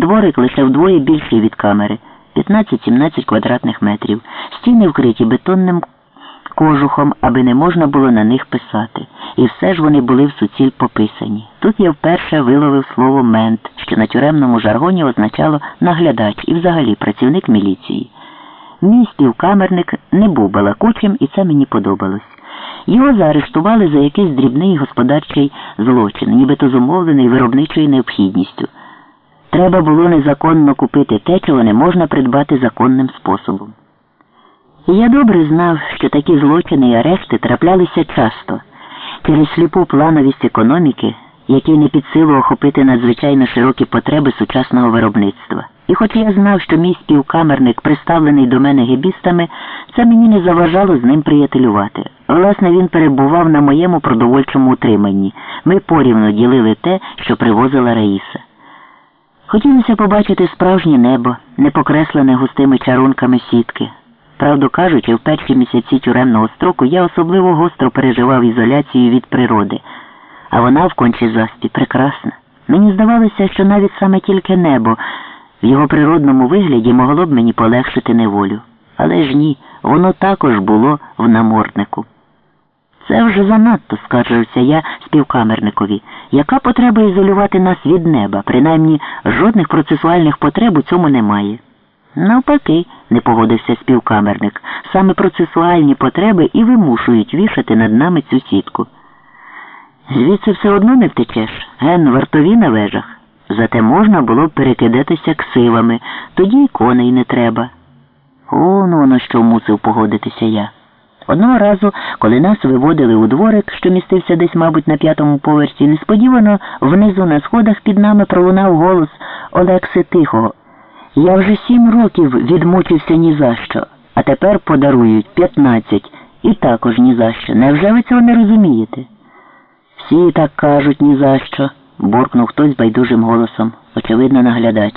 Дворик лише вдвоє більший від камери 15-17 квадратних метрів. Стіни вкриті бетонним кожухом, аби не можна було на них писати. І все ж вони були в суціль пописані. Тут я вперше виловив слово мент, що на тюремному жаргоні означало наглядач і взагалі працівник міліції. Мій співкамерник не був балакучим, і це мені подобалось. Його заарештували за якийсь дрібний господарчий злочин, нібито зумовлений виробничою необхідністю. Треба було незаконно купити те, чого не можна придбати законним способом. Я добре знав, що такі злочини і арешти траплялися часто через сліпу плановість економіки, якій не під силу охопити надзвичайно широкі потреби сучасного виробництва. І хоч я знав, що мій співкамерник, представлений до мене гебістами, це мені не заважало з ним приятелювати. Власне, він перебував на моєму продовольчому утриманні. Ми порівно ділили те, що привозила Раїса. Хотілося побачити справжнє небо, не покреслене густими чарунками сітки. Правду кажучи, в перші місяці тюремного строку я особливо гостро переживав ізоляцію від природи, а вона в кончі заспі прекрасна. Мені здавалося, що навіть саме тільки небо в його природному вигляді могло б мені полегшити неволю. Але ж ні, воно також було в наморднику. Це вже занадто, скаржився я співкамерникові. Яка потреба ізолювати нас від неба? Принаймні жодних процесуальних потреб у цьому немає. Навпаки, не погодився співкамерник. Саме процесуальні потреби і вимушують вішати над нами цю сітку. Звідси все одно не втечеш, ген вартові на вежах. Зате можна було б перекидатися ксивами, тоді й коней не треба. О, ну на що мусив погодитися я. Одного разу, коли нас виводили у дворик, що містився десь, мабуть, на п'ятому поверсі, несподівано внизу на сходах під нами пролунав голос Олекси Тихого. Я вже сім років відмучився ні за що, а тепер подарують п'ятнадцять і також ні за що. Невже ви цього не розумієте? Всі так кажуть ні за що, буркнув хтось байдужим голосом, очевидно, наглядач.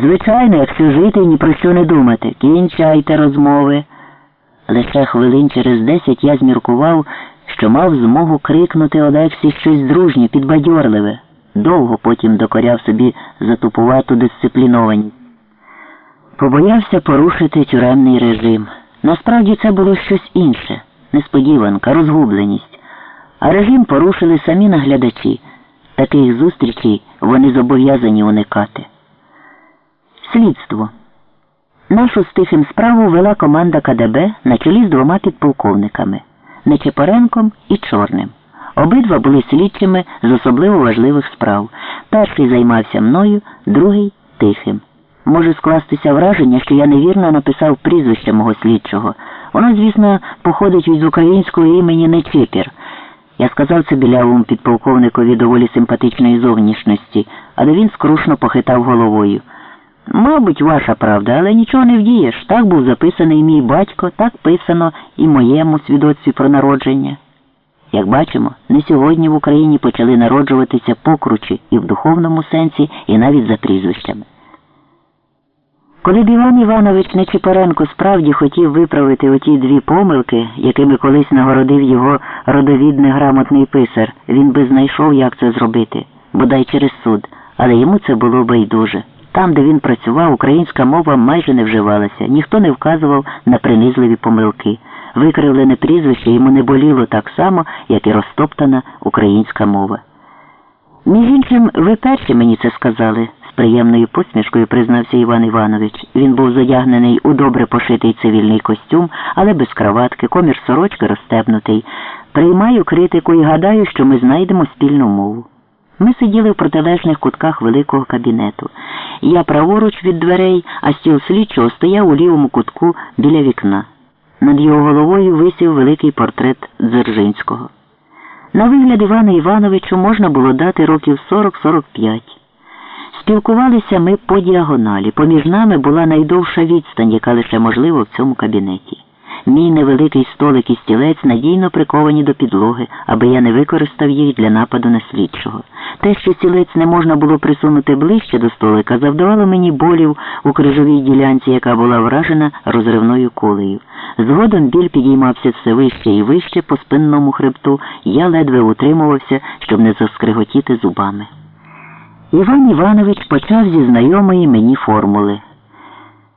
Звичайно, якщо жити і ні про що не думати, кінчайте розмови. Лише хвилин через десять я зміркував, що мав змогу крикнути Олексі щось дружнє, підбадьорливе. Довго потім докоряв собі затупувату дисциплінованість. Побоявся порушити тюремний режим. Насправді це було щось інше, несподіванка, розгубленість. А режим порушили самі наглядачі. Таких зустрічей вони зобов'язані уникати. Слідство. Нашу з тихим справу вела команда КДБ на чолі з двома підполковниками Нечепоренком і Чорним. Обидва були слідчими з особливо важливих справ. Перший займався мною, другий тихим. Може скластися враження, що я невірно написав прізвище мого слідчого. Воно, звісно, походить від українського імені Нечепір. Я сказав це білявому підполковникові доволі симпатичної зовнішності, але він скрушно похитав головою. Мабуть, ваша правда, але нічого не вдієш. Так був записаний мій батько, так писано і моєму свідоцтві про народження. Як бачимо, не сьогодні в Україні почали народжуватися покручі і в духовному сенсі, і навіть за прізвищами. Коли б Іван Іванович Нечипоренко справді хотів виправити оті дві помилки, якими колись нагородив його родовід неграмотний писар, він би знайшов, як це зробити, бодай через суд, але йому це було байдуже. Там, де він працював, українська мова майже не вживалася, ніхто не вказував на принизливі помилки. Викривлене прізвище йому не боліло так само, як і розтоптана українська мова. Між іншим, ви перші мені це сказали, з приємною посмішкою признався Іван Іванович. Він був задягнений у добре пошитий цивільний костюм, але без краватки, комір сорочки розстебнутий. Приймаю критику і гадаю, що ми знайдемо спільну мову. Ми сиділи в протилежних кутках великого кабінету. Я праворуч від дверей, а стіл слідчого стояв у лівому кутку біля вікна. Над його головою висів великий портрет Дзержинського. На вигляд Івана Івановичу можна було дати років 40-45. Спілкувалися ми по діагоналі. Поміж нами була найдовша відстань, яка лише можлива в цьому кабінеті. Мій невеликий столик і стілець надійно приковані до підлоги, аби я не використав їх для нападу на слідчого. Те, що стілець не можна було присунути ближче до столика, завдавало мені болів у крижовій ділянці, яка була вражена розривною кулею. Згодом біль підіймався все вище і вище по спинному хребту, я ледве утримувався, щоб не заскриготіти зубами. Іван Іванович почав зі знайомої мені формули.